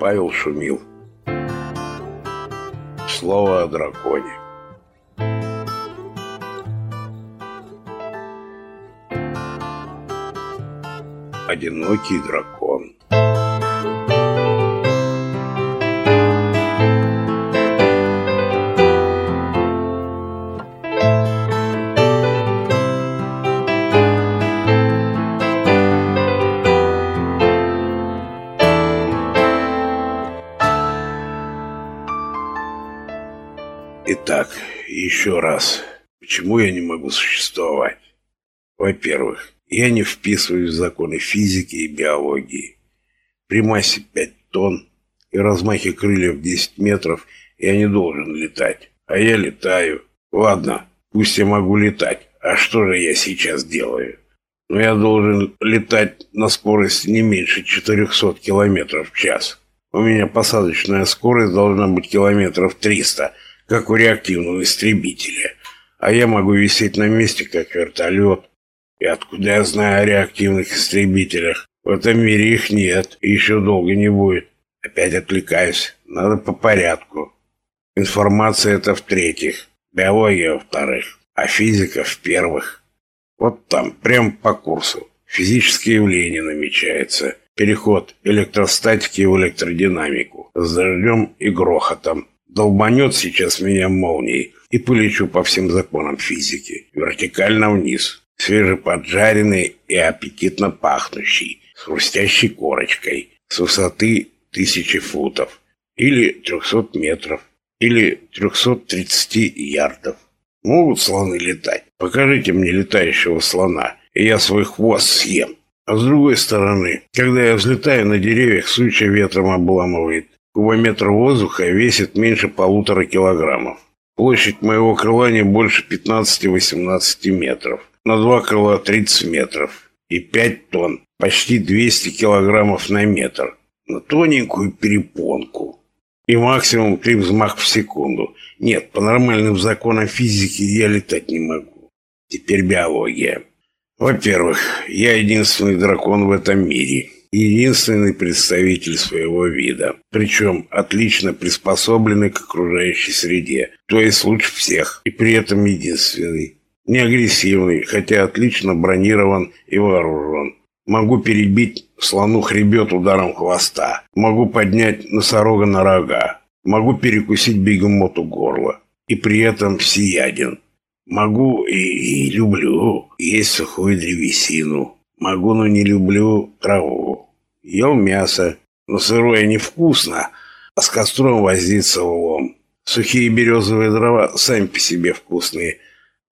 Павел Шумил. Слово о драконе. Одинокий дракон. Еще раз. Почему я не могу существовать? Во-первых, я не вписываюсь в законы физики и биологии. При массе 5 тонн и размахе крыльев 10 метров я не должен летать. А я летаю. Ладно, пусть я могу летать. А что же я сейчас делаю? Но я должен летать на скорости не меньше 400 километров в час. У меня посадочная скорость должна быть километров 300 как у реактивного истребителя. А я могу висеть на месте, как вертолет. И откуда я знаю о реактивных истребителях? В этом мире их нет, и еще долго не будет. Опять отвлекаюсь. Надо по порядку. Информация это в-третьих, биология во-вторых, а физика в-первых. Вот там, прям по курсу. Физические явления намечается. Переход электростатики в электродинамику. С дождем и грохотом. Долбанет сейчас меня молнией и полечу по всем законам физики. Вертикально вниз. Свежеподжаренный и аппетитно пахнущий. С хрустящей корочкой. С высоты тысячи футов. Или трехсот метров. Или трехсот тридцати ярдов. Могут слоны летать? Покажите мне летающего слона, и я свой хвост съем. А с другой стороны, когда я взлетаю на деревьях, сучья ветром обламывает. Кубометр воздуха весит меньше полутора килограммов. Площадь моего крыла не больше 15-18 метров. На два крыла 30 метров. И 5 тонн. Почти 200 килограммов на метр. На тоненькую перепонку. И максимум 3 взмаха в секунду. Нет, по нормальным законам физики я летать не могу. Теперь биология. Во-первых, я единственный дракон в этом мире единственный представитель своего вида, причем отлично приспособленный к окружающей среде, то есть лучше всех, и при этом единственный. Не агрессивный, хотя отлично бронирован и вооружен. Могу перебить слону хребет ударом хвоста. Могу поднять носорога на рога. Могу перекусить бегемоту горло. И при этом всеяден. Могу и, и люблю есть сухую древесину. Могу, но не люблю траву. Ел мясо, но сырое невкусно, а с костром возиться улом. Сухие березовые дрова сами по себе вкусные.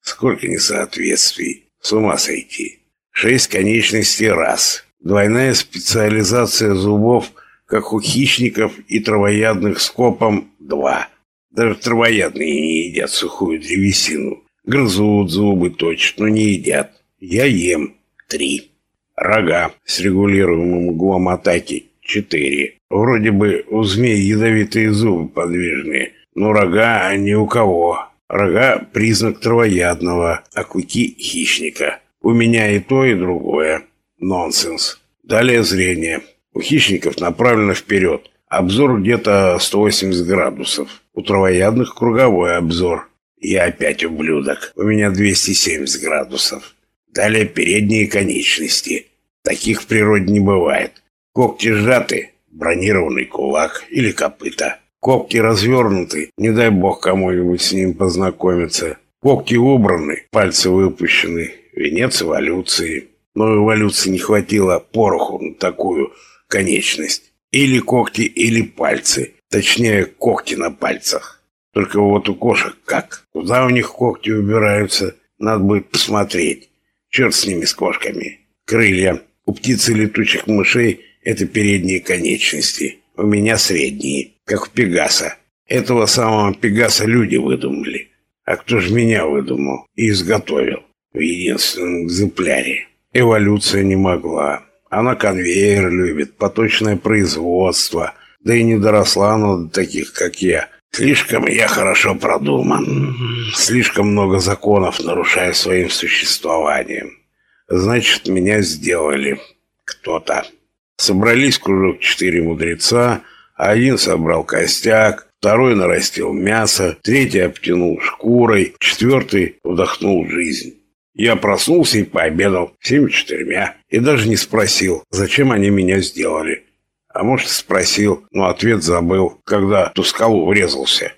Сколько несоответствий. С ума сойти. Шесть конечностей раз. Двойная специализация зубов, как у хищников и травоядных скопом два. Даже травоядные не едят сухую древесину. Грызут зубы точно, но не едят. Я ем. Три. Рога с регулируемым углом атаки – 4. Вроде бы у змей ядовитые зубы подвижные, но рога ни у кого. Рога – признак травоядного, а клыки – хищника. У меня и то, и другое. Нонсенс. Далее зрение. У хищников направлено вперед. Обзор где-то 180 градусов. У травоядных круговой обзор. Я опять ублюдок. У меня 270 градусов. Далее передние конечности. Таких в природе не бывает. Когти сжаты, бронированный кулак или копыта. Когти развернуты, не дай бог кому-нибудь с ним познакомиться. Когти убраны, пальцы выпущены. Венец эволюции. Но эволюции не хватило пороху на такую конечность. Или когти, или пальцы. Точнее, когти на пальцах. Только вот у кошек как? Куда у них когти убираются? Надо будет посмотреть. Черт с ними, с кошками. Крылья. У птицы летучих мышей это передние конечности. У меня средние, как у Пегаса. Этого самого Пегаса люди выдумали. А кто же меня выдумал и изготовил в единственном экземпляре? Эволюция не могла. Она конвейер любит, поточное производство. Да и не доросла она до таких, как я. Слишком я хорошо продуман. Слишком много законов нарушаю своим существованием. Значит, меня сделали кто-то. Собрались кружок четыре мудреца, Один собрал костяк, второй нарастил мясо, третий обтянул шкурой, четвертый вдохнул жизнь. Я проснулся и пообедал всеми четырьмя. И даже не спросил, зачем они меня сделали. А может, спросил, но ответ забыл, когда в ту скалу врезался.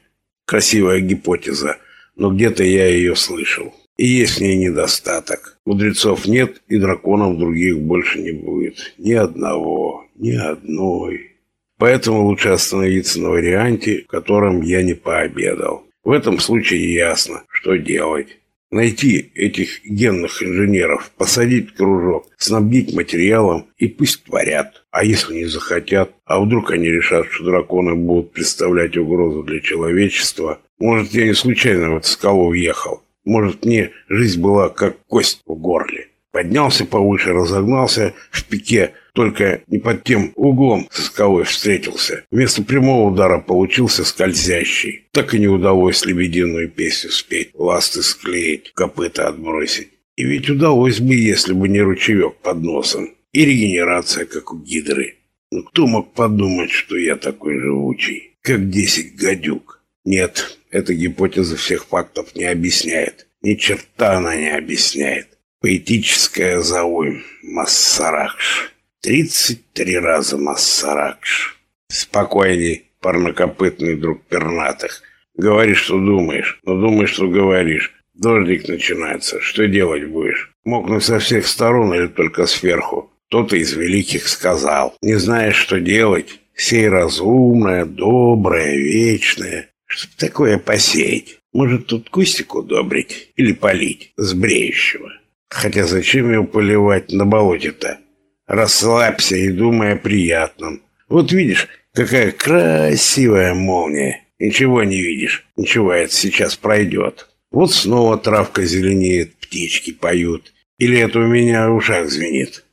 Красивая гипотеза, но где-то я ее слышал. И есть в ней недостаток. Мудрецов нет, и драконов других больше не будет. Ни одного, ни одной. Поэтому лучше остановиться на варианте, в котором я не пообедал. В этом случае ясно, что делать. Найти этих генных инженеров, посадить кружок, снабдить материалом и пусть творят. А если не захотят, а вдруг они решат, что драконы будут представлять угрозу для человечества, может, я не случайно в эту скалу въехал. Может, мне жизнь была как кость в горле. Поднялся повыше, разогнался в пике, только не под тем углом со скалой встретился. Вместо прямого удара получился скользящий. Так и не удалось лебединую песню спеть, ласты склеить, копыта отбросить. И ведь удалось бы, если бы не ручеек под носом. И регенерация, как у гидры. Но кто мог подумать, что я такой живучий, как десять гадюк? Нет, эта гипотеза всех фактов не объясняет. Ни черта она не объясняет. Поэтическая заой Массаракш. Тридцать три раза Массаракш. Спокойней, парнокопытный друг пернатых. Говори, что думаешь, но думай, что говоришь. Дождик начинается. Что делать будешь? Мокнуть со всех сторон или только сверху? Кто-то из великих сказал. Не знаешь, что делать? Сей разумное, доброе, вечное. Что такое посеять? Может, тут кустик удобрить или полить с бреющего? Хотя зачем его поливать на болоте-то? Расслабься и думай о приятном. Вот видишь, какая красивая молния. Ничего не видишь. Ничего, это сейчас пройдет. Вот снова травка зеленеет, птички поют. Или это у меня в ушах звенит?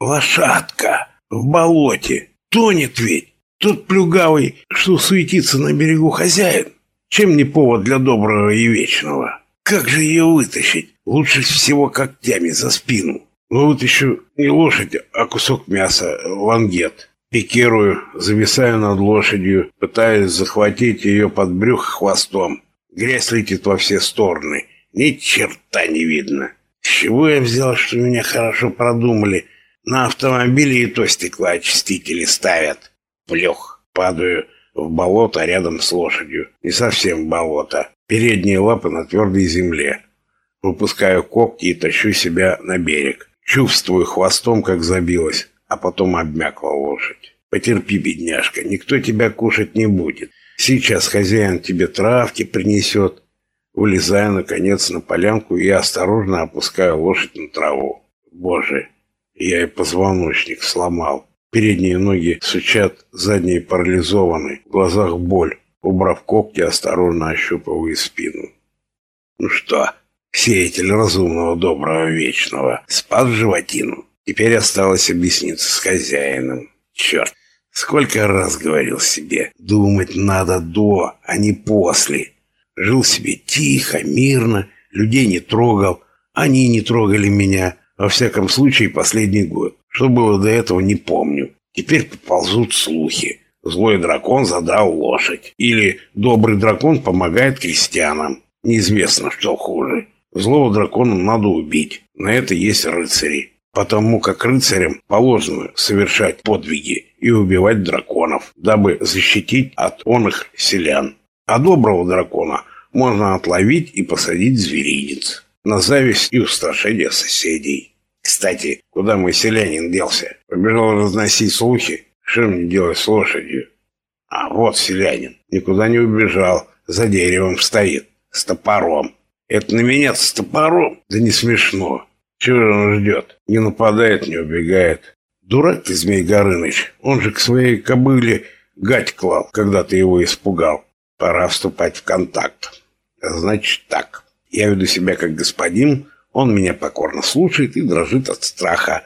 Лошадка в болоте. Тонет ведь. Тот плюгавый, что суетится на берегу хозяин. Чем не повод для доброго и вечного? Как же ее вытащить? Лучше всего когтями за спину. Ну вот еще не лошадь, а кусок мяса, лангет. Пикирую, зависаю над лошадью, пытаясь захватить ее под брюх хвостом. Грязь летит во все стороны. Ни черта не видно. С чего я взял, что меня хорошо продумали? На автомобиле и то стеклоочистители ставят. Плех. Падаю в болото рядом с лошадью. Не совсем в болото. Передние лапы на твердой земле. Выпускаю когти и тащу себя на берег. Чувствую хвостом, как забилась, а потом обмякла лошадь. Потерпи, бедняжка, никто тебя кушать не будет. Сейчас хозяин тебе травки принесет. Вылезаю, наконец, на полянку и осторожно опускаю лошадь на траву. Боже, я и позвоночник сломал. Передние ноги сучат, задние парализованы, в глазах боль. Убрав когти, осторожно ощупываю спину. Ну что, Сеятель разумного, доброго, вечного. Спас животину. Теперь осталось объясниться с хозяином. Черт, сколько раз говорил себе, думать надо до, а не после. Жил себе тихо, мирно, людей не трогал, они не трогали меня, во всяком случае, последний год. Что было до этого, не помню. Теперь поползут слухи. Злой дракон задрал лошадь. Или добрый дракон помогает крестьянам. Неизвестно, что хуже. Злого дракона надо убить. На это есть рыцари. Потому как рыцарям положено совершать подвиги и убивать драконов, дабы защитить от он их селян. А доброго дракона можно отловить и посадить зверинец. На зависть и устрашение соседей. Кстати, куда мой селянин делся? Побежал разносить слухи. Что мне делать с лошадью? А вот селянин. Никуда не убежал. За деревом стоит. С топором. Это на меня с топором? Да не смешно. Чего же он ждет? Не нападает, не убегает. Дурак ты, Змей Горыныч. Он же к своей кобыле гать клал, когда ты его испугал. Пора вступать в контакт. Значит так. Я веду себя как господин, он меня покорно слушает и дрожит от страха.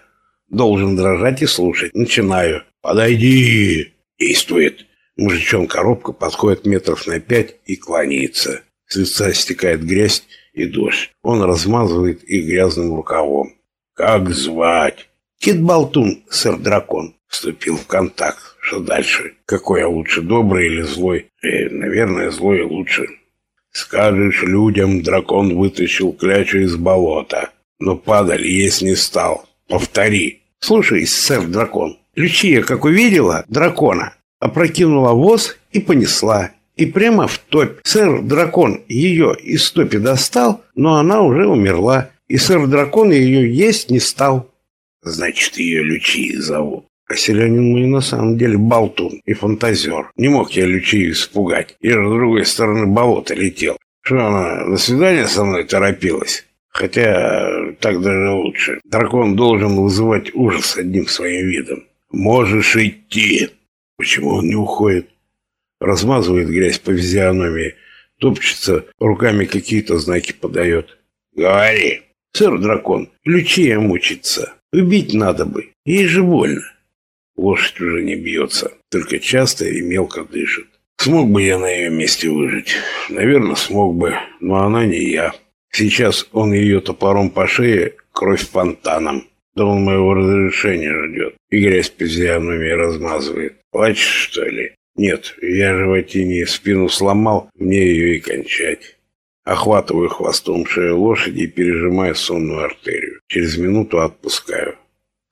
Должен дрожать и слушать. Начинаю. «Подойди!» Действует. Мужичон-коробка подходит метров на пять и кланяется. С лица стекает грязь и дождь. Он размазывает их грязным рукавом. «Как звать?» «Кит Болтун, сэр-дракон». Вступил в контакт. Что дальше? Какой я лучше, добрый или злой? Э, наверное, злой лучше. Скажешь людям, дракон вытащил клячу из болота. Но падаль есть не стал. Повтори. Слушай, сэр-дракон, Лючия, как увидела дракона, опрокинула воз и понесла. И прямо в топь. Сэр-дракон ее из топи достал, но она уже умерла. И сэр-дракон ее есть не стал. Значит, ее Лючией зовут. А селянин мой на самом деле болтун и фантазер. Не мог я Лючию испугать. Же с другой стороны болота летел. Что она на свидание со мной торопилась? Хотя так даже лучше. Дракон должен вызывать ужас одним своим видом. «Можешь идти!» Почему он не уходит? Размазывает грязь по физиономии, топчется, руками какие-то знаки подает. «Говори!» «Сэр-дракон, Лючия мучится. Убить надо бы. Ей же больно». Лошадь уже не бьется, только часто и мелко дышит. Смог бы я на ее месте выжить? Наверное, смог бы, но она не я. Сейчас он ее топором по шее, кровь фонтаном. Да он моего разрешения ждет. И грязь по физиономии размазывает. Плачешь, что ли? Нет, я животине спину сломал, мне ее и кончать. Охватываю хвостом шею лошади и пережимаю сонную артерию. Через минуту отпускаю.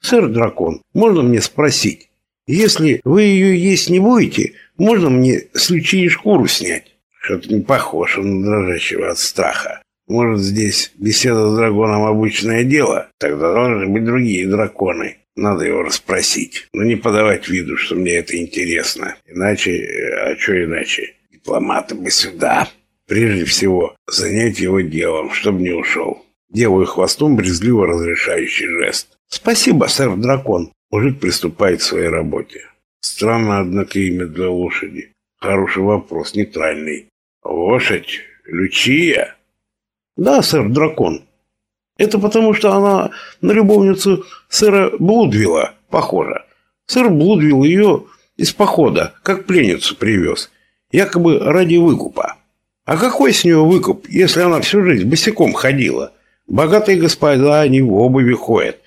«Сэр Дракон, можно мне спросить? Если вы ее есть не будете, можно мне с лючей шкуру снять?» Что-то не похож он на дрожащего от страха. Может, здесь беседа с драконом обычное дело? Тогда должны быть другие драконы. Надо его расспросить. Но не подавать виду, что мне это интересно. Иначе... А что иначе? Дипломаты бы сюда. Прежде всего, занять его делом, чтобы не ушел. Делаю хвостом брезгливо разрешающий жест. «Спасибо, сэр-дракон». Мужик приступает к своей работе. Странно, однако, имя для лошади. Хороший вопрос, нейтральный. Лошадь? Лючия? Да, сэр-дракон. Это потому, что она на любовницу сэра Блудвилла похожа. Сэр Блудвилл ее из похода, как пленницу привез. Якобы ради выкупа. А какой с нее выкуп, если она всю жизнь босиком ходила? Богатые господа, они в обуви ходят.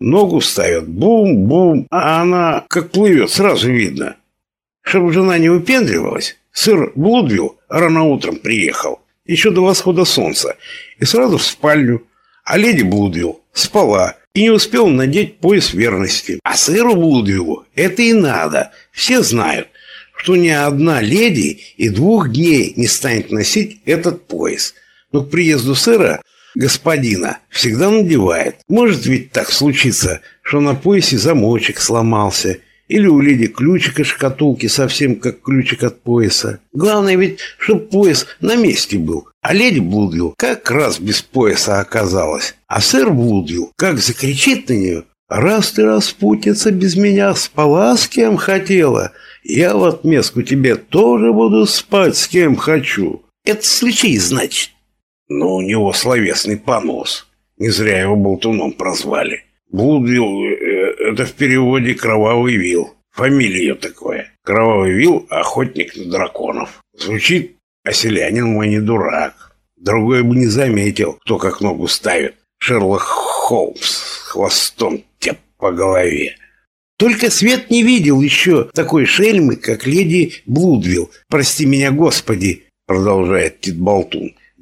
Ногу ставят, бум-бум, а она как плывет, сразу видно. Чтобы жена не выпендривалась, сыр Блудвилл рано утром приехал, еще до восхода солнца, и сразу в спальню. А леди Блудвилл спала и не успел надеть пояс верности. А сыру Блудвиллу это и надо. Все знают, что ни одна леди и двух дней не станет носить этот пояс. Но к приезду сыра господина всегда надевает. Может ведь так случиться, что на поясе замочек сломался, или у леди ключик из шкатулки совсем как ключик от пояса. Главное ведь, чтобы пояс на месте был. А леди Блудвилл как раз без пояса оказалась. А сэр Блудвилл как закричит на нее, «Раз ты, распутница, без меня спала с кем хотела, я в отместку тебе тоже буду спать с кем хочу». Это сличей, значит. Но у него словесный понос. Не зря его болтуном прозвали. Блудвилл э, – это в переводе «кровавый вил». Фамилия такое. Кровавый вил – охотник на драконов. Звучит, а селянин мой не дурак. Другой бы не заметил, кто как ногу ставит. Шерлок Холмс хвостом теп по голове. Только Свет не видел еще такой шельмы, как леди Блудвилл. Прости меня, Господи, продолжает Тит.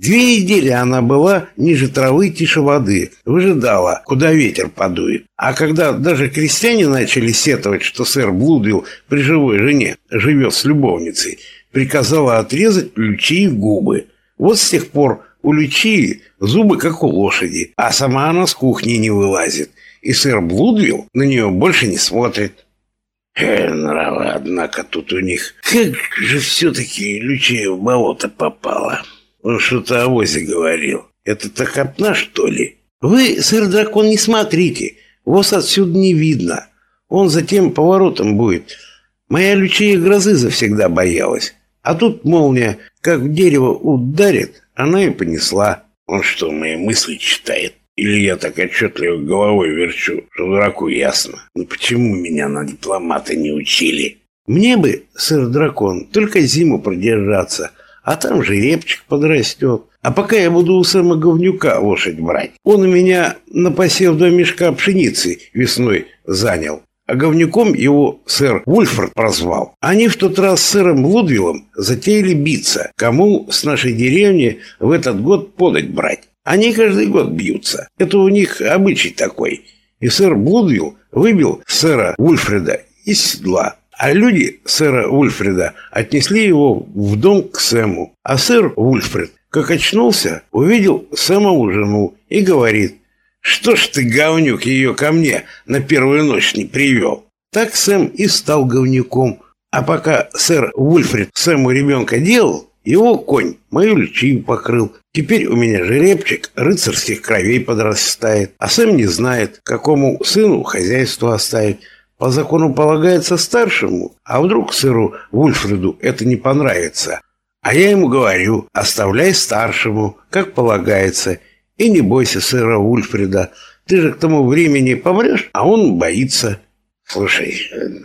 Две недели она была ниже травы, тише воды, выжидала, куда ветер подует. А когда даже крестьяне начали сетовать, что сэр Блудвилл при живой жене живет с любовницей, приказала отрезать Лючии губы. Вот с тех пор у Лючии зубы как у лошади, а сама она с кухни не вылазит. И сэр Блудвилл на нее больше не смотрит. Э, нравы, однако, тут у них. Как же все-таки Лючия в болото попала. Он что-то о возе говорил. Это так копна, что ли? Вы, сэр-дракон, не смотрите. Воз отсюда не видно. Он за тем поворотом будет. Моя лючия грозы завсегда боялась. А тут молния, как в дерево ударит, она и понесла. Он что, мои мысли читает? Или я так отчетливо головой верчу, что дураку ясно? Ну почему меня на дипломата не учили? Мне бы, сэр-дракон, только зиму продержаться – а там же репчик подрастет. А пока я буду у Сэма Говнюка лошадь брать. Он у меня на посев до мешка пшеницы весной занял. а говнюком его сэр Вульфорд прозвал. Они в тот раз с сэром Лудвиллом затеяли биться, кому с нашей деревни в этот год подать брать. Они каждый год бьются. Это у них обычай такой. И сэр Блудвилл выбил сэра Ульфреда из седла. А люди сэра Ульфреда отнесли его в дом к Сэму. А сэр Ульфред, как очнулся, увидел Сэмову жену и говорит, «Что ж ты, говнюк, ее ко мне на первую ночь не привел?» Так Сэм и стал говнюком. А пока сэр Ульфред Сэму ребенка делал, его конь мою личию покрыл. Теперь у меня жеребчик рыцарских кровей подрастает. А Сэм не знает, какому сыну хозяйство оставить. По закону полагается старшему. А вдруг сыру Вульфреду это не понравится? А я ему говорю, оставляй старшему, как полагается. И не бойся сэра Вульфреда. Ты же к тому времени помрешь, а он боится. Слушай,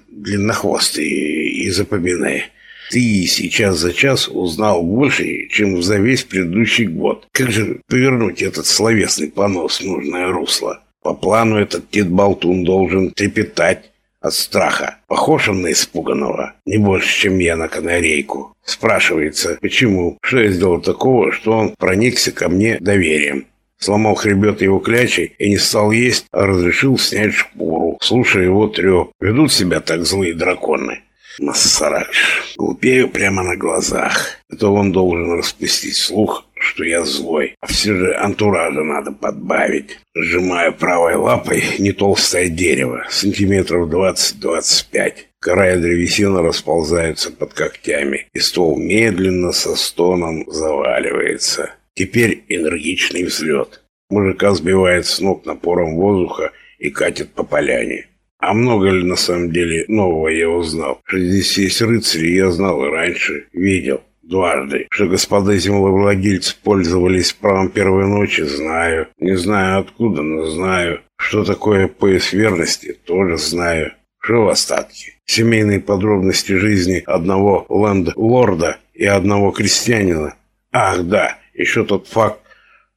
длиннохвостый, и запоминай. Ты сейчас за час узнал больше, чем за весь предыдущий год. Как же повернуть этот словесный понос в нужное русло? По плану этот Тит-Болтун должен трепетать от страха. Похож он на испуганного. Не больше, чем я на канарейку. Спрашивается, почему? Что я сделал такого, что он проникся ко мне доверием? Сломал хребет его клячей и не стал есть, а разрешил снять шкуру, слушая его трёп. Ведут себя так злые драконы. Массаракш. Глупею прямо на глазах. Это он должен распустить слух, что я злой. А все же антуража надо подбавить. Сжимаю правой лапой не толстое дерево, сантиметров 20-25. Кора и древесина расползаются под когтями, и ствол медленно со стоном заваливается. Теперь энергичный взлет. Мужика сбивает с ног напором воздуха и катит по поляне. А много ли на самом деле нового я узнал? Что здесь есть рыцари, я знал и раньше, видел. Дважды. Что господа землевладельцы пользовались правом первой ночи, знаю. Не знаю откуда, но знаю. Что такое пояс верности, тоже знаю. Что в остатке? Семейные подробности жизни одного ленд-лорда и одного крестьянина. Ах, да, еще тот факт,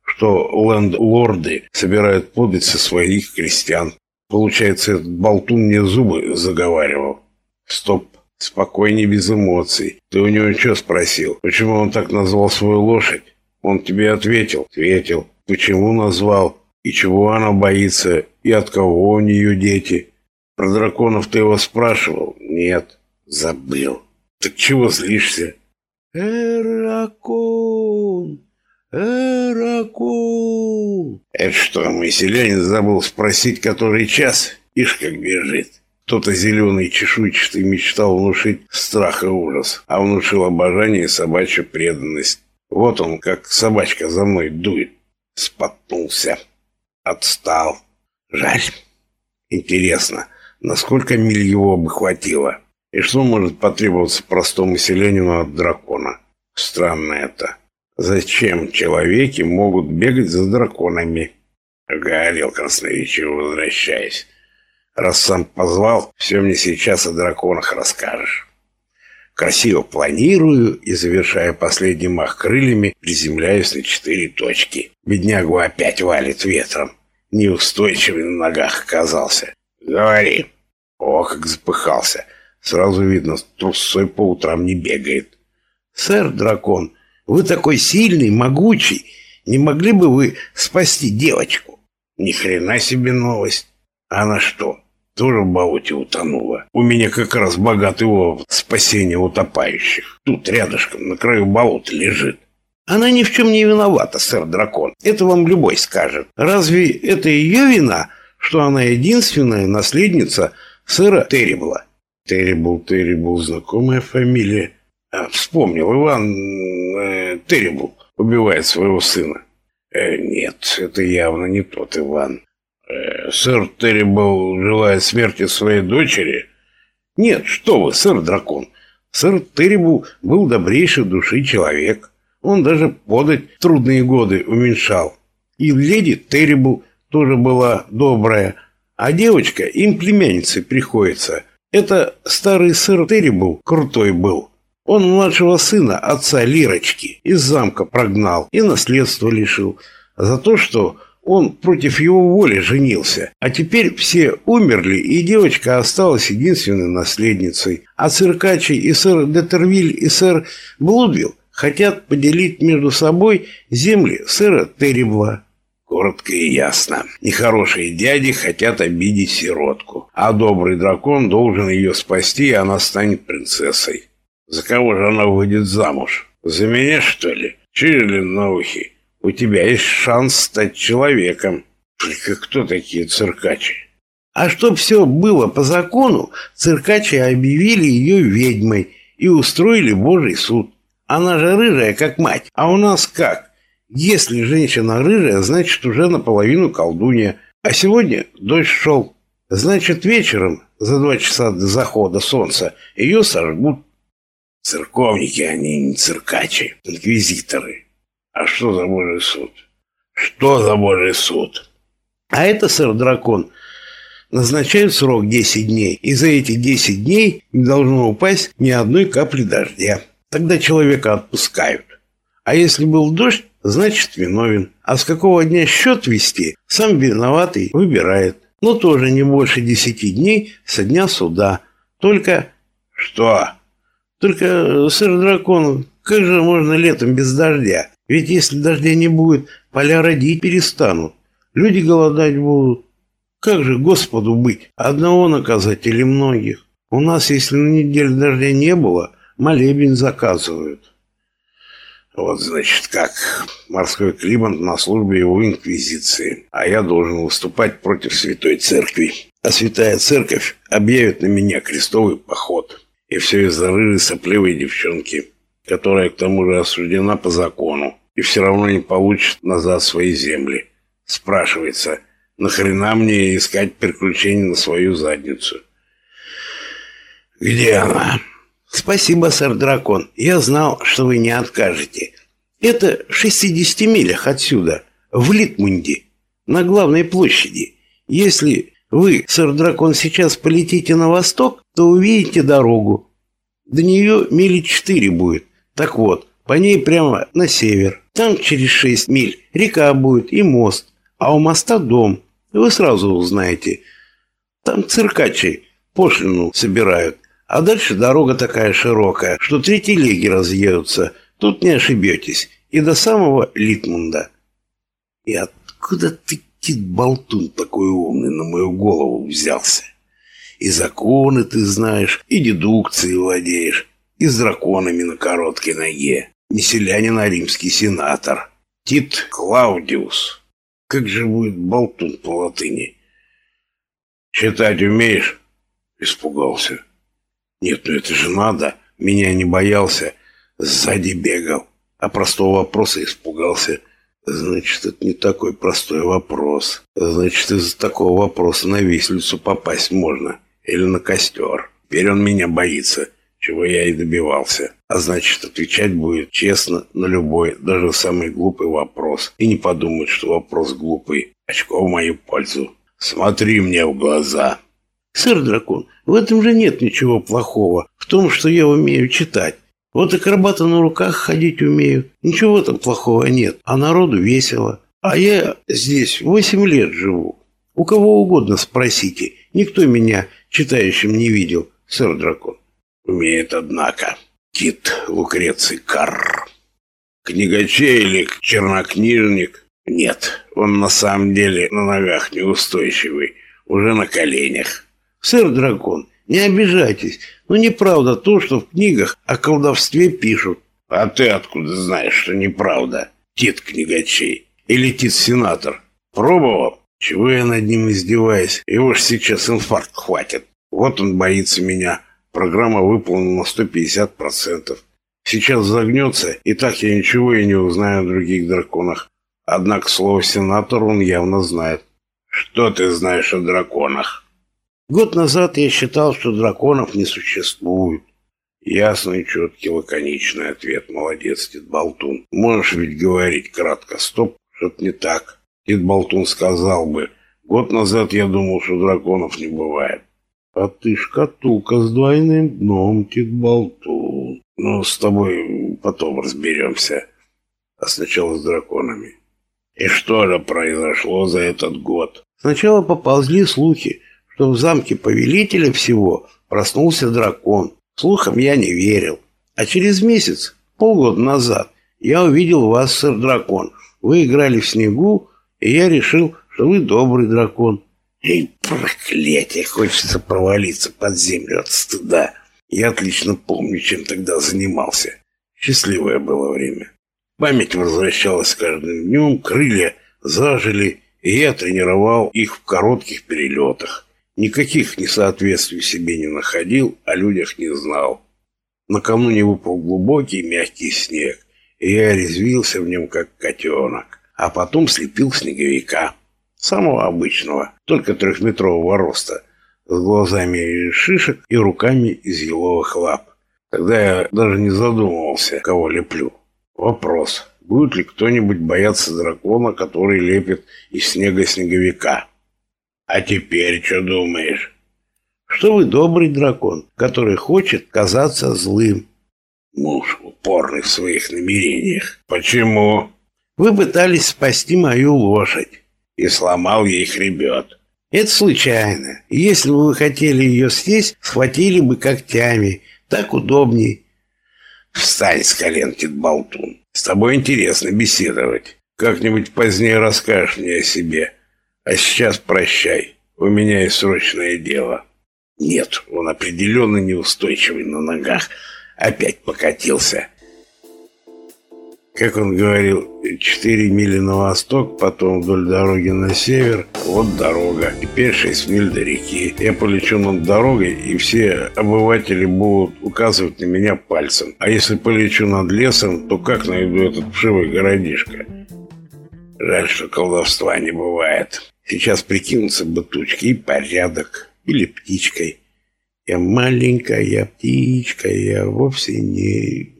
что ленд-лорды собирают подать со своих крестьян. Получается, этот болтун мне зубы заговаривал. Стоп, спокойней, без эмоций. Ты у него что спросил? Почему он так назвал свою лошадь? Он тебе ответил. Ответил. Почему назвал? И чего она боится? И от кого у нее дети? Про драконов ты его спрашивал? Нет. Забыл. Так чего злишься? Эракон! Эракул! Это что, мой селянин забыл спросить, который час? Ишь, как бежит. Кто-то зеленый чешуйчатый мечтал внушить страх и ужас, а внушил обожание и собачью преданность. Вот он, как собачка за мной дует. Споткнулся. Отстал. Жаль. Интересно, насколько миль его бы хватило? И что может потребоваться простому селянину от дракона? Странно это. Зачем человеки могут бегать за драконами? Говорил красноречиво, возвращаясь. Раз сам позвал, все мне сейчас о драконах расскажешь. Красиво планирую и, завершая последний мах крыльями, приземляюсь на четыре точки. Беднягу опять валит ветром. Неустойчивый на ногах оказался. Говори. О, как запыхался. Сразу видно, трусой по утрам не бегает. Сэр Дракон, вы такой сильный, могучий. Не могли бы вы спасти девочку? Ни хрена себе новость. Она что, тоже в болоте утонула? У меня как раз богатый опыт спасения утопающих. Тут рядышком на краю болота лежит. Она ни в чем не виновата, сэр-дракон. Это вам любой скажет. Разве это ее вина, что она единственная наследница сэра Террибла? Террибл, Террибл, знакомая фамилия. А, вспомнил, Иван э, Террибл убивает своего сына. Э, нет, это явно не тот Иван. Э, сэр Террибл желает смерти своей дочери? Нет, что вы, сэр Дракон. Сэр Террибл был добрейший души человек. Он даже подать трудные годы уменьшал. И леди Террибл тоже была добрая, а девочка им племянницей приходится. Это старый сэр Террибл крутой был. Он младшего сына, отца Лирочки, из замка прогнал и наследство лишил за то, что Он против его воли женился. А теперь все умерли, и девочка осталась единственной наследницей. А сэр Качи и сэр Детервиль и сэр Блудвилл хотят поделить между собой земли сэра Террибла. Коротко и ясно. Нехорошие дяди хотят обидеть сиротку, а добрый дракон должен ее спасти, и она станет принцессой. За кого же она выйдет замуж? За меня, что ли? Чирлин на ухе. У тебя есть шанс стать человеком. Только кто такие циркачи? А чтоб все было по закону, циркачи объявили ее ведьмой и устроили божий суд. Она же рыжая, как мать. А у нас как? Если женщина рыжая, значит уже наполовину колдунья. А сегодня дождь шел. Значит, вечером, за два часа до захода солнца, ее сожгут. Церковники, они не циркачи, инквизиторы. А что за божий суд? Что за божий суд? А это, сэр Дракон, назначают срок 10 дней, и за эти 10 дней не должно упасть ни одной капли дождя. Тогда человека отпускают. А если был дождь, значит виновен. А с какого дня счет вести, сам виноватый выбирает. Но тоже не больше десяти дней со дня суда. Только... Что? Только, сэр Дракон, как же можно летом без дождя? Ведь если дождя не будет, поля родить перестанут. Люди голодать будут. Как же Господу быть? Одного наказать или многих? У нас, если на неделю дождя не было, молебен заказывают. Вот, значит, как морской климат на службе его инквизиции. А я должен выступать против Святой Церкви. А Святая Церковь объявит на меня крестовый поход. И все из-за рыжей сопливой девчонки, которая к тому же осуждена по закону и все равно не получит назад свои земли. Спрашивается, нахрена мне искать приключений на свою задницу? Где она? Спасибо, сэр Дракон. Я знал, что вы не откажете. Это в 60 милях отсюда, в Литмунде, на главной площади. Если вы, сэр Дракон, сейчас полетите на восток, то увидите дорогу. До нее мили четыре будет. Так вот, по ней прямо на север. Там через шесть миль река будет и мост, а у моста дом. Вы сразу узнаете. Там циркачи пошлину собирают. А дальше дорога такая широкая, что три телеги разъедутся. Тут не ошибетесь. И до самого Литмунда. И откуда ты, кит-болтун, такой умный на мою голову взялся? И законы ты знаешь, и дедукции владеешь, и с драконами на короткой ноге. Не селянин, а римский сенатор. Тит Клаудиус. Как же будет болтун по латыни? Читать умеешь? Испугался. Нет, ну это же надо. Меня не боялся. Сзади бегал. А простого вопроса испугался. Значит, это не такой простой вопрос. Значит, из-за такого вопроса на виселицу попасть можно. Или на костер. Теперь он меня боится, чего я и добивался. А значит, отвечать будет честно на любой, даже самый глупый вопрос. И не подумать, что вопрос глупый. Очко в мою пользу. Смотри мне в глаза. Сэр Дракон, в этом же нет ничего плохого. В том, что я умею читать. Вот акробаты на руках ходить умею. Ничего там плохого нет. А народу весело. А я здесь восемь лет живу. У кого угодно спросите. Никто меня читающим не видел, сэр Дракон. Умеет, однако. Кит Лукреций Карр. Книгачей или чернокнижник? Нет, он на самом деле на ногах неустойчивый. Уже на коленях. Сэр Дракон, не обижайтесь, но неправда то, что в книгах о колдовстве пишут. А ты откуда знаешь, что неправда? Тит книгачей. Или Тит-сенатор. Пробовал? Чего я над ним издеваюсь? Его ж сейчас инфаркт хватит. Вот он боится меня. Программа выполнена на 150%. Сейчас загнется, и так я ничего и не узнаю о других драконах. Однако слово «сенатор» он явно знает. Что ты знаешь о драконах? Год назад я считал, что драконов не существует. Ясный, четкий, лаконичный ответ. Молодец, Дед Болтун. Можешь ведь говорить кратко. Стоп, что-то не так. Дед Болтун сказал бы. Год назад я думал, что драконов не бывает. А ты шкатулка с двойным дном, Дед Болтун. Ну, с тобой потом разберемся. А сначала с драконами. И что же произошло за этот год? Сначала поползли слухи, что в замке повелителя всего проснулся дракон. Слухам я не верил. А через месяц, полгода назад, я увидел вас, сэр-дракон. Вы играли в снегу, и я решил, что вы добрый дракон. Эй, проклятие, хочется провалиться под землю от стыда. Я отлично помню, чем тогда занимался. Счастливое было время. Память возвращалась каждым днем, крылья зажили, и я тренировал их в коротких перелетах. Никаких несоответствий себе не находил, о людях не знал. Накануне выпал глубокий мягкий снег, и я резвился в нем, как котенок. А потом слепил снеговика. Самого обычного, только трехметрового роста, с глазами из шишек и руками из еловых лап. Тогда я даже не задумывался, кого леплю. Вопрос. Будет ли кто-нибудь бояться дракона, который лепит из снега снеговика? А теперь что думаешь? Что вы добрый дракон, который хочет казаться злым. Муж упорный в своих намерениях. Почему? Вы пытались спасти мою лошадь и сломал ей хребет. Это случайно. Если бы вы хотели ее съесть, схватили бы когтями. Так удобней. Встань с колен, болтун. С тобой интересно беседовать. Как-нибудь позднее расскажешь мне о себе. А сейчас прощай. У меня есть срочное дело. Нет, он определенно неустойчивый на ногах. Опять покатился. Как он говорил, 4 мили на восток, потом вдоль дороги на север. Вот дорога. Теперь 6 миль до реки. Я полечу над дорогой, и все обыватели будут указывать на меня пальцем. А если полечу над лесом, то как найду этот вшивый городишко? Жаль, что колдовства не бывает. Сейчас прикинуться бы тучкой и порядок. Или птичкой. Я маленькая птичка, я вовсе не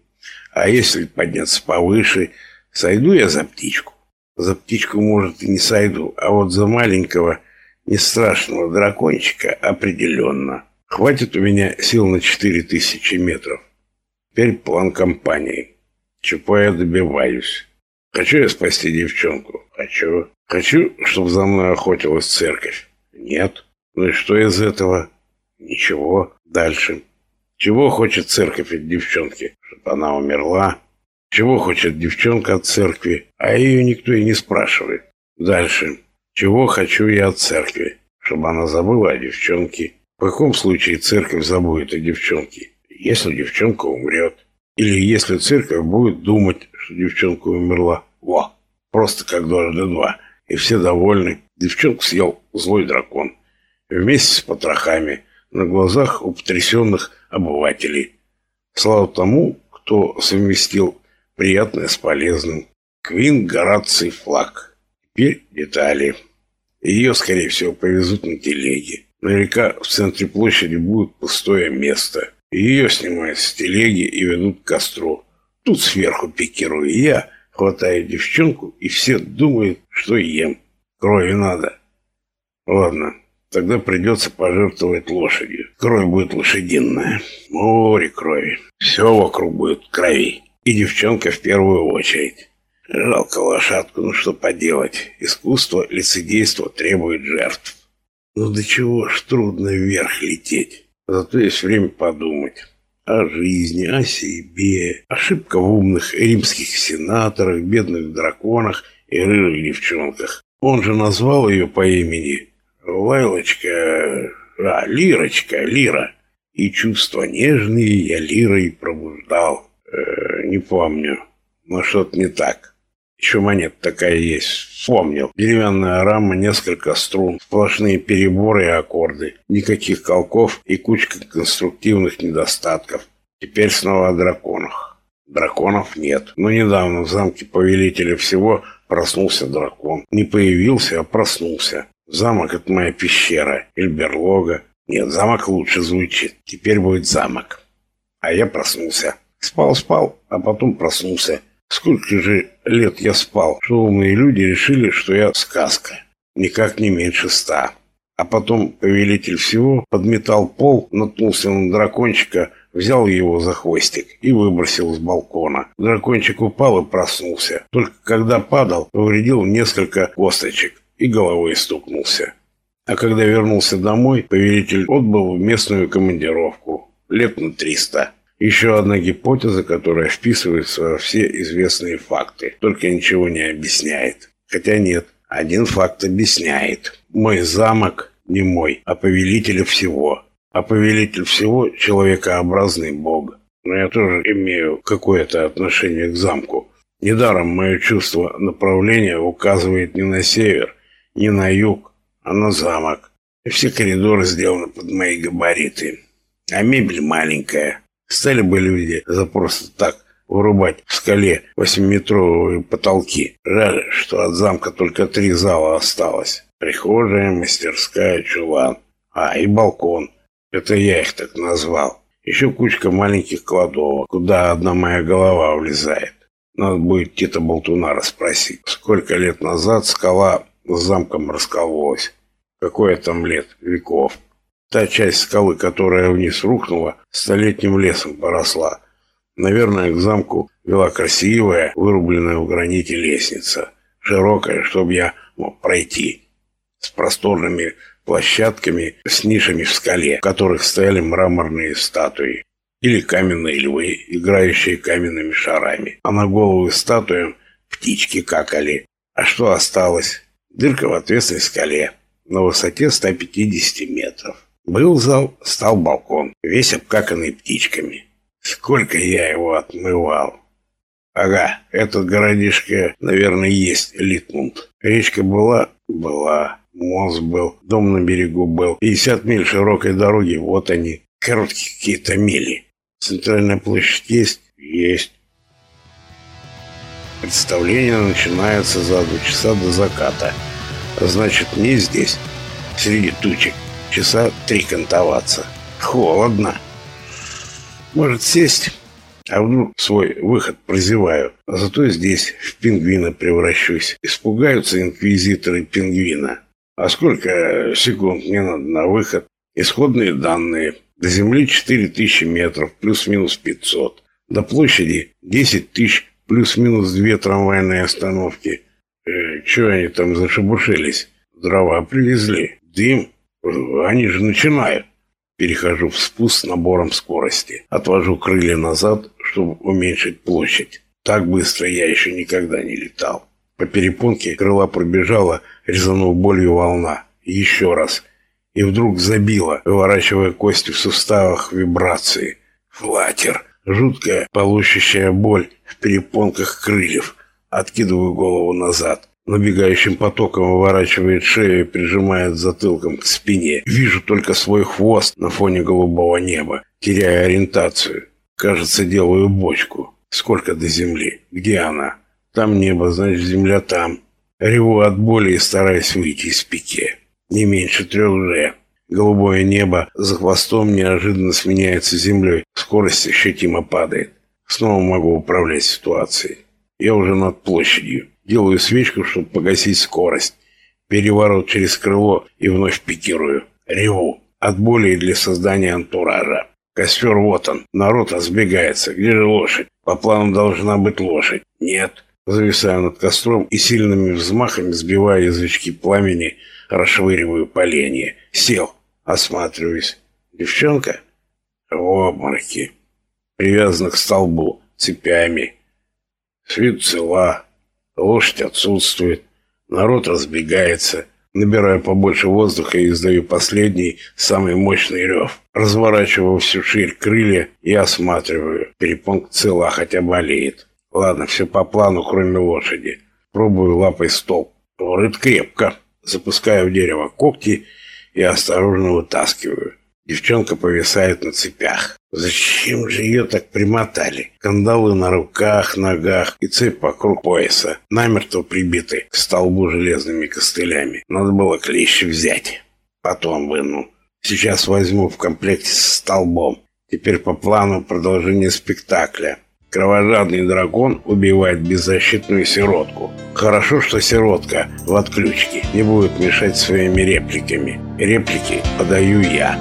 а если подняться повыше, сойду я за птичку. За птичку, может, и не сойду, а вот за маленького, не страшного дракончика определенно. Хватит у меня сил на четыре тысячи метров. Теперь план компании. Чего я добиваюсь? Хочу я спасти девчонку? Хочу. Хочу, чтобы за мной охотилась церковь? Нет. Ну и что из этого? Ничего. Дальше. Чего хочет церковь от девчонки? Чтобы она умерла? Чего хочет девчонка от церкви? А ее никто и не спрашивает. Дальше. Чего хочу я от церкви? Чтобы она забыла о девчонке. В каком случае церковь забудет о девчонке? Если девчонка умрет. Или если церковь будет думать, что девчонка умерла. Во! Просто как дважды два. И все довольны. Девчонку съел злой дракон. Вместе с потрохами. На глазах у потрясенных обывателей. Слава тому, кто совместил приятное с полезным. Квин Гораций флаг. Теперь детали. Ее, скорее всего, повезут на телеге. Наверняка в центре площади будет пустое место. Ее снимают с телеги и ведут к костру. Тут сверху пикирую я, хватаю девчонку, и все думают, что ем. Крови надо. Ладно, Тогда придется пожертвовать лошадью. Кровь будет лошадиная. Море крови. Все вокруг будет крови. И девчонка в первую очередь. Жалко лошадку, ну что поделать. Искусство лицедейства требует жертв. Ну до чего ж трудно вверх лететь. Зато есть время подумать. О жизни, о себе. Ошибка в умных римских сенаторах, бедных драконах и рыжих девчонках. Он же назвал ее по имени Лайлочка, а, Лирочка, Лира. И чувства нежные я Лирой пробуждал. Э, не помню, но что-то не так. Еще монет такая есть, вспомнил. Деревянная рама, несколько струн, сплошные переборы и аккорды. Никаких колков и кучка конструктивных недостатков. Теперь снова о драконах. Драконов нет. Но недавно в замке повелителя всего проснулся дракон. Не появился, а проснулся. Замок — это моя пещера или берлога. Нет, замок лучше звучит. Теперь будет замок. А я проснулся. Спал-спал, а потом проснулся. Сколько же лет я спал, что умные люди решили, что я сказка. Никак не меньше ста. А потом повелитель всего подметал пол, наткнулся на дракончика, взял его за хвостик и выбросил с балкона. Дракончик упал и проснулся. Только когда падал, повредил несколько косточек и головой стукнулся. А когда вернулся домой, повелитель отбыл в местную командировку. Лет на триста. Еще одна гипотеза, которая вписывается во все известные факты, только ничего не объясняет. Хотя нет, один факт объясняет. Мой замок не мой, а повелителя всего. А повелитель всего – человекообразный бог. Но я тоже имею какое-то отношение к замку. Недаром мое чувство направления указывает не на север, не на юг, а на замок. И все коридоры сделаны под мои габариты. А мебель маленькая. Стали бы люди за просто так вырубать в скале восьмиметровые потолки. Жаль, что от замка только три зала осталось. Прихожая, мастерская, чулан. А, и балкон. Это я их так назвал. Еще кучка маленьких кладовок, куда одна моя голова влезает. Надо будет Тита Болтуна расспросить, сколько лет назад скала с замком раскололась. Какое там лет, веков. Та часть скалы, которая вниз рухнула, столетним лесом поросла. Наверное, к замку вела красивая, вырубленная в граните лестница. Широкая, чтобы я мог пройти. С просторными площадками, с нишами в скале, в которых стояли мраморные статуи. Или каменные львы, играющие каменными шарами. А на головы статуям птички какали. А что осталось? Дырка в отвесной скале на высоте 150 метров. Был зал, стал балкон, весь обкаканный птичками. Сколько я его отмывал. Ага, этот городишко, наверное, есть Литмунд. Речка была? Была. Мост был, дом на берегу был. 50 миль широкой дороги, вот они. Короткие какие-то мили. Центральная площадь есть? Есть. Представление начинается за два часа до заката. Значит, мне здесь, среди тучек, часа три кантоваться. Холодно. Может сесть? А вдруг свой выход прозеваю, зато здесь в пингвина превращусь. Испугаются инквизиторы пингвина. А сколько секунд мне надо на выход? Исходные данные. До земли 4000 метров, плюс-минус 500. До площади 10 тысяч, плюс-минус две трамвайные остановки. Э, Чего они там зашебушились? Дрова привезли. Дым? Они же начинают. Перехожу в спуск с набором скорости. Отвожу крылья назад, чтобы уменьшить площадь. Так быстро я еще никогда не летал. По перепонке крыла пробежала, резанув болью волна. Еще раз. И вдруг забила, выворачивая кости в суставах вибрации. Флатер. Жуткая, полощущая боль в перепонках крыльев. Откидываю голову назад. Набегающим потоком выворачивает шею и прижимает затылком к спине. Вижу только свой хвост на фоне голубого неба. Теряю ориентацию. Кажется, делаю бочку. Сколько до земли? Где она? Там небо, значит, земля там. Реву от боли и стараюсь выйти из пике. Не меньше трех же. Голубое небо за хвостом неожиданно сменяется землей. Скорость ощутимо падает. Снова могу управлять ситуацией. Я уже над площадью. Делаю свечку, чтобы погасить скорость. Переворот через крыло и вновь пикирую. Реву. От боли для создания антуража. Костер вот он. Народ разбегается. Где же лошадь? По плану должна быть лошадь. Нет. Зависаю над костром и сильными взмахами, сбивая язычки пламени, расшвыриваю поленье. Сел. Осматриваюсь. Девчонка? В обмороке. Привязана к столбу цепями. Свет цела, лошадь отсутствует, народ разбегается. Набираю побольше воздуха и издаю последний, самый мощный рев. Разворачиваю всю ширь крылья и осматриваю. Перепонка цела, хотя болеет. Ладно, все по плану, кроме лошади. Пробую лапой столб. Рыт крепко. Запускаю в дерево когти и осторожно вытаскиваю. Девчонка повисает на цепях. Зачем же ее так примотали? Кандалы на руках, ногах и цепь вокруг пояса, намертво прибиты к столбу железными костылями. Надо было клещи взять. Потом выну. Сейчас возьму в комплекте с столбом. Теперь по плану продолжение спектакля. Кровожадный дракон убивает беззащитную сиротку. Хорошо, что сиротка в отключке не будет мешать своими репликами. Реплики подаю я.